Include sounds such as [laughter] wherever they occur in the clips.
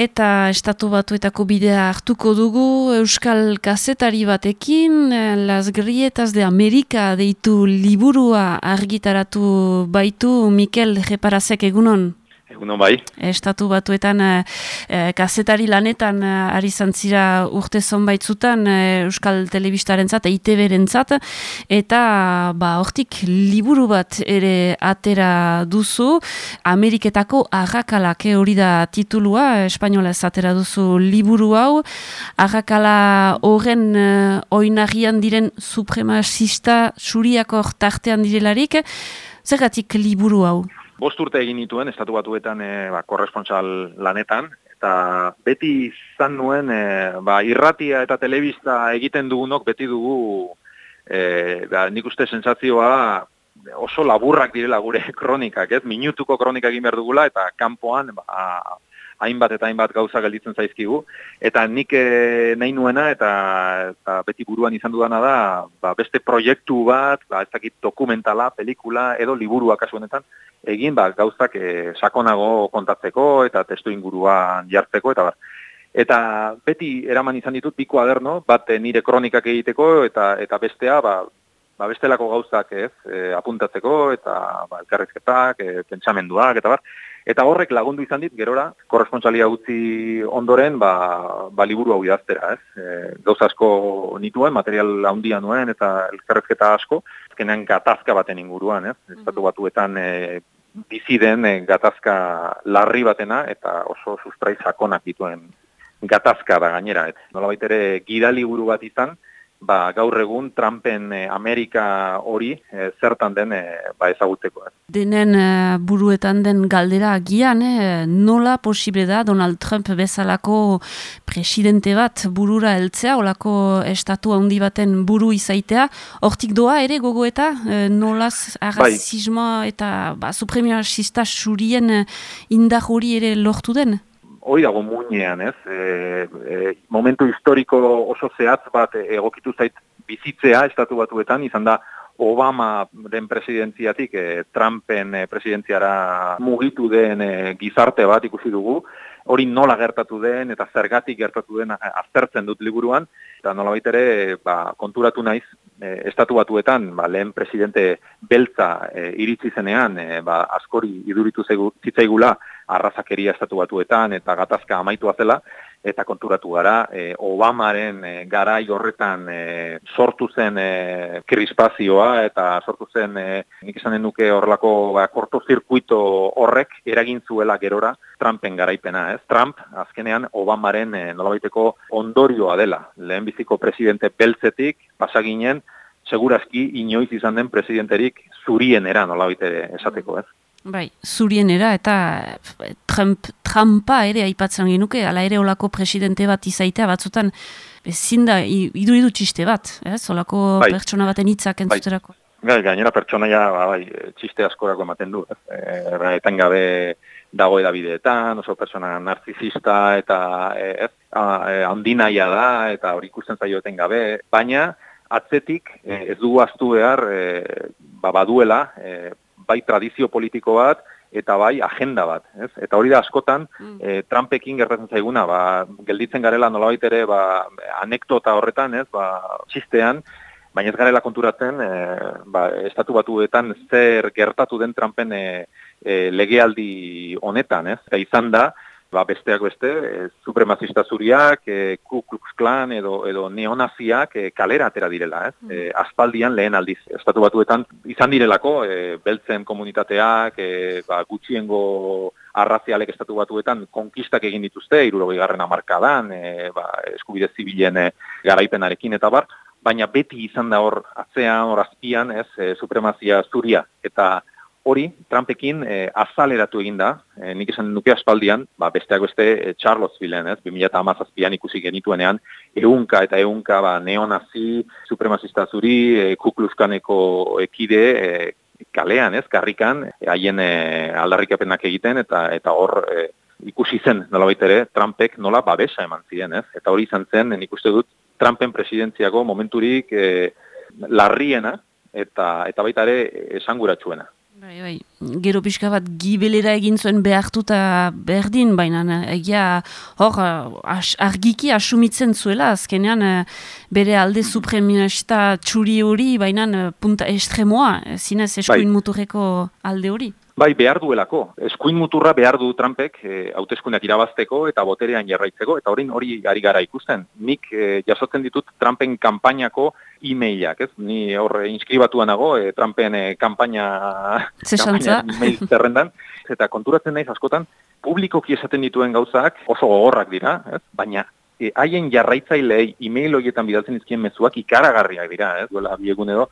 Eta estatu batuetako bidea hartuko dugu Euskal kazetari batekin, Las Grietas de Amerika deitu liburua argitaratu baitu Mikel Jeparazek egunon. Egunon bai. Estatu batuetan e, kazetari lanetan e, ari zantzira urte zonbaitzutan e, Euskal Telebistaren zat, EITB zat, eta ba, hortik liburu bat ere atera duzu, Ameriketako arrakalak hori da titulua, espainola ez atera duzu liburu hau, arrakala horren e, oinarrian diren supremasista suriako tartean direlarik, zergatik liburu hau? Bost urte egin nituen estatu batuetan e, ba, korrespontsal lanetan, eta beti izan nuen e, ba, irratia eta telebista egiten dugunok beti dugu e, ba, nik uste sensatzioa oso laburrak direla gure [laughs] kronikak, ez? Minutuko kronika egin behar dugula eta kanpoan ba, hainbat eta hainbat gauza gelditzen zaizkigu. Eta nik e, nahi nuena eta, eta beti buruan izan dudana da ba, beste proiektu bat, ba, ez dakit dokumentala, pelikula edo liburua kasuenetan, egin ba, gauzak e, sakonago kontatzeko eta testu inguruan jartzeko eta bar. Eta beti eraman izan ditut bi kuaderno, bat eh, nire kronikak egiteko eta eta bestea ba, ba bestelako gauzak ez e, apuntatzeko eta ba, elkarrezketak, e, pentsamenduak eta bar. Eta horrek lagundu izan dit, gerora, korresponsaliak utzi ondoren, ba, ba liburu hau idaztera, ez? E, gauza asko nituen, material handia nuen, eta elkarrezketa asko, azkenean gatazka baten inguruan, ez? -hmm. Estatu batuetan e, bizi den e, gatazka larri batena, eta oso sustrai sakonak dituen gatazka da gainera, ez? Nola baitere, gida liburu bat izan, ba, gaur egun Trumpen eh, Amerika hori eh, zertan den e, ba, ezagutzeko. Denen buruetan den galdera agian, nola posible da Donald Trump bezalako presidente bat burura heltzea, olako estatu handi baten buru izaitea, hortik doa ere gogoeta, e, nolaz arrazismoa bai. eta ba, supremiasista surien indar hori ere lortu den? Hori dago muinean, ez? E, e, momentu historiko oso zehatz bat egokitu zait bizitzea estatu batuetan, izan da Obama den presidentziatik e, Trumpen e, presidentziara mugitu den e, gizarte bat ikusi dugu, hori nola gertatu den eta zergatik gertatu den aztertzen dut liburuan, eta nola ere ba, konturatu naiz, e, estatu batuetan ba, lehen presidente beltza e, iritsi zenean, e, ba, askori iduritu zitzaigula arrazakeria estatu batuetan eta gatazka amaitu zela, eta konturatu gara, e, Obamaren e, garai horretan e, sortu zen e, krispazioa eta sortu zen, e, nik esanen nuke horrelako ba, korto zirkuito horrek eragin zuela gerora Trumpen garaipena, ez? Trump, azkenean, Obamaren e, nolabaiteko ondorioa dela. Lehenbiziko presidente beltzetik, pasaginen, segurazki inoiz izan den presidenterik zurien era nolabaite esateko, ez? Bai, zurienera eta eh, Trump, Trumpa ere aipatzen genuke, ala ere olako presidente bat izaitea batzutan, ezin da, iduridu txiste bat, ez, olako bai. pertsona baten hitzak bai. entzuterako. Bai, gainera pertsonaia ba, bai, txiste askorako ematen du, ez, e, gabe dago edabideetan, oso persona narzizista eta e, ez, handinaia da eta hori ikusten zaio gabe, baina atzetik ez dugu astu behar e, ba, baduela, e, bai tradizio politiko bat eta bai agenda bat, ez? Eta hori da askotan mm. e, Trumpekin gertatzen zaiguna, ba, gelditzen garela nolabait ere ba, anekdota horretan, ez? Ba, txistean, baina ez garela konturatzen, e, ba, estatu batuetan zer gertatu den Trumpen e, e, legealdi honetan, ez? Eta izan da, ba, besteak beste, e, supremazista zuriak, e, Ku Klux Klan edo, edo neonaziak e, kalera atera direla, ez? Mm. E, aspaldian lehen aldiz, estatu batuetan izan direlako, e, beltzen komunitateak, e, ba, gutxiengo arrazialek estatu batuetan konkistak egin dituzte, irurogei garren amarkadan, e, ba, eskubide zibilen e, garaipenarekin eta bar, baina beti izan da hor atzean, hor azpian, ez, e, supremazia zuria, eta hori Trumpekin e, azaleratu egin e, nik esan nuke aspaldian, ba, besteak beste e, Charlottesville, ez, 2008an ikusi genituenean, eunka eta eunka ba, neonazi, supremazista zuri, e, kukluskaneko ekide, e, kalean, ez, karrikan, haien e, aldarrikapenak egiten, eta eta hor e, ikusi zen, nola baitere, Trumpek nola babesa eman ziren, ez, eta hori izan zen, nik uste dut, Trumpen presidentziago momenturik e, larriena, eta eta baita ere esanguratsuena Bai, bai. Gero pixka bat gibelera egin zuen behartuta berdin, baina egia hor as, argiki asumitzen zuela, azkenean eh, bere alde supremista txuri hori, baina eh, punta estremoa, zinez eskuin bai. muturreko alde hori. Bai, behar duelako. Eskuin muturra behar du Trumpek e, irabazteko eta boterean jarraitzeko, eta hori hori ari gara ikusten. Nik e, jasotzen ditut Trumpen kanpainako e-mailak, ez? Ni hor inskribatuan nago e, Trumpen e, kanpaina e-mail zerrendan, eta konturatzen naiz askotan, publikoki esaten dituen gauzak oso gogorrak dira, ez? Baina haien jarraitzailei e-mail horietan bidaltzen izkien mezuak ikaragarriak dira, ez? Duela biegun edo,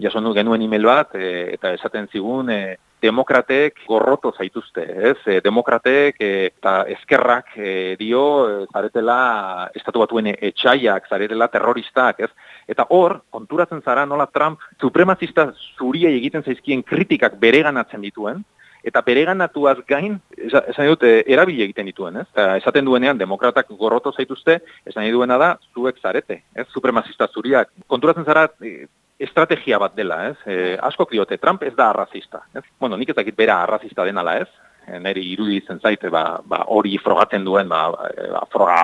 jasonu genuen e-mail bat, eta esaten zigun, e, demokratek gorroto zaituzte, ez? E, demokratek e, eta eskerrak e, dio e, zaretela estatu batuen etxaiak, zaretela terroristak, ez? Eta hor, konturatzen zara nola Trump supremazista zuria egiten zaizkien kritikak bereganatzen dituen, eta bereganatuaz gain, esan dut, erabile egiten dituen, ez? Eta esaten duenean, demokratak gorroto zaituzte, esan duena da, zuek zarete, ez? Supremazista zuriak. Konturatzen zara, estrategia bat dela, ez? E, asko diote, Trump ez da arrazista, ez? Bueno, nik ezakit bera arrazista denala, ez? E, neri iruditzen zaite, ba, ba, hori frogatzen duen, ba, e, ba froga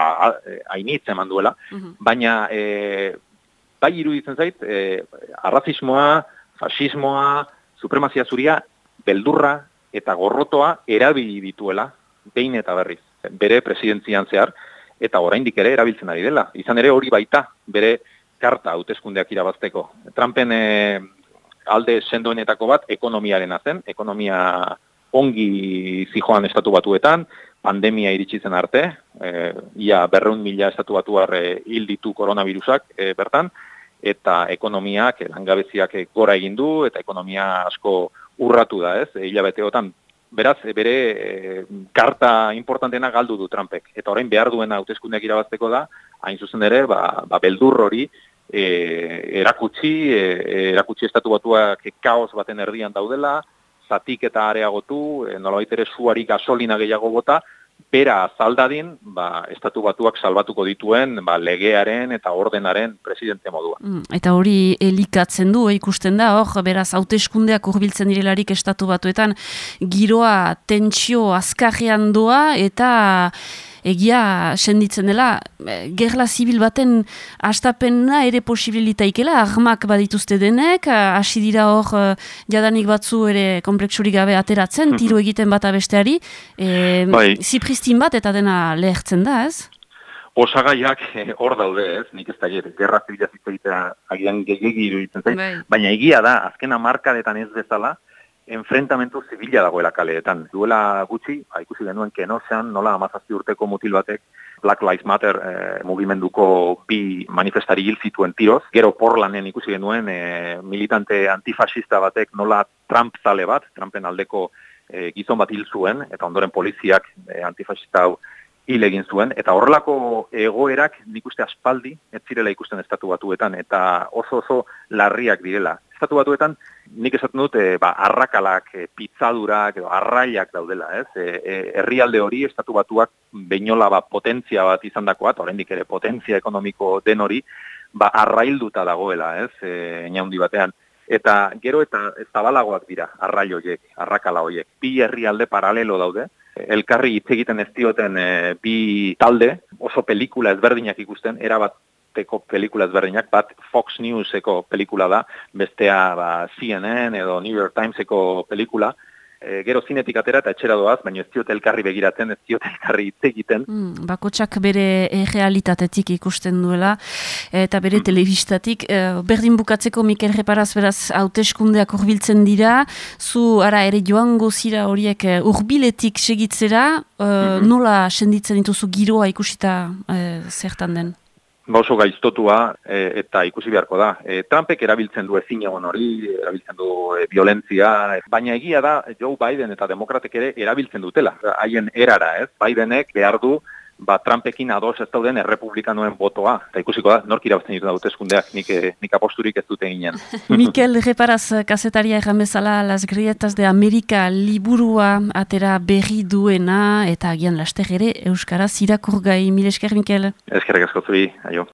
hainitze eman duela, mhm. baina e, bai iruditzen zait, e, arrazismoa, fasismoa, supremazia zuria, beldurra eta gorrotoa erabili dituela, behin eta berriz, bere presidentzian zehar, eta oraindik ere erabiltzen ari dela. Izan ere hori baita, bere karta hauteskundeak irabazteko. Trumpen e, alde sendoenetako bat ekonomiaren zen, ekonomia ongi zijoan estatu batuetan, pandemia iritsi zen arte, e, ia berreun mila estatu batuar e, hil ditu koronavirusak e, bertan, eta ekonomiak, langabeziak gora egin du, eta ekonomia asko urratu da, ez, hilabeteotan. Beraz, bere e, karta importantena galdu du Trumpek, eta orain behar duena hauteskundeak irabazteko da, hain zuzen ere, ba, ba beldur hori e, erakutsi, e, erakutsi estatu batuak kaos baten erdian daudela, zatik eta areagotu, e, nolabait ere suari gasolina gehiago bota, bera azaldadin, ba, estatu batuak salbatuko dituen ba, legearen eta ordenaren presidente modua. Mm, eta hori elikatzen du, ikusten da, hor, beraz, hauteskundeak urbiltzen direlarik estatu batuetan, giroa tentsio azkarrean doa, eta egia senditzen dela, e, gerla zibil baten astapena ere posibilitaikela, armak badituzte denek, hasi dira hor e, jadanik batzu ere kompleksurik gabe ateratzen, mhm. tiro egiten bat abesteari, e, bai. zipristin bat eta dena lehertzen da, ez? Osagaiak e, hor daude, ez? Nik ez da gerra zibila zitzaita agian gegegi iruditzen zait, bai. baina egia da, azkena markadetan ez bezala, enfrentamentu zibila dagoela kaleetan. Duela gutxi, ba, ikusi genuen kenozean, nola amazazti urteko mutil batek Black Lives Matter e, mugimenduko bi manifestari hil zituen tiroz. Gero porlanen ikusi genuen e, militante antifasista batek nola Trump zale bat, Trumpen aldeko e, gizon bat hil zuen, eta ondoren poliziak e, antifasista hau hil egin zuen, eta horrelako egoerak nik uste aspaldi, ez zirela ikusten estatu batuetan, eta oso oso larriak direla. Estatu batuetan, nik esaten dut, e, ba, arrakalak, e, pizzadurak, edo arraiak daudela, ez? E, herrialde hori, estatu batuak, beinola ba, potentzia bat izan dakoa, eta horrendik ere potentzia ekonomiko den hori, ba, arrailduta dagoela, ez? E, handi batean. Eta gero eta zabalagoak dira, arrai horiek, arrakala horiek. Bi herrialde paralelo daude, elkarri hitz egiten ez dioten bi talde, oso pelikula ezberdinak ikusten, erabat bateko pelikula ezberdinak, bat Fox Newseko pelikula da, bestea ba, CNN edo New York Timeseko pelikula, e, gero zinetik atera eta etxera doaz, baina ez diote elkarri begiratzen, ez diote elkarri hitz egiten. Mm, bakotsak bere e realitatetik ikusten duela, eta bere mm. telebistatik, e, berdin bukatzeko Mikel Reparaz beraz hauteskundeak urbiltzen dira, zu ara ere joango zira horiek e, urbiletik segitzera, e, mm-hmm. nola senditzen dituzu giroa ikusita e, zertan den? Ba oso gaiztotua e, eta ikusi beharko da. E, Trumpek erabiltzen du ezin egon hori, erabiltzen du e, violentzia, baina egia da Joe Biden eta demokratek ere erabiltzen dutela. Haien erara, ez? Bidenek behar du ba, Trumpekin ados ez dauden errepublikanoen botoa. Eta ikusiko da, nork irabazten ditu daute eskundeak, nik, eh, nik aposturik ez dute ginen. [laughs] Mikel, reparaz, kasetaria erran bezala, Las Grietas de Amerika liburua atera berri duena, eta agian laster ere, Euskaraz irakur gai, mil esker, Mikel? Eskerrik asko zuri, aio.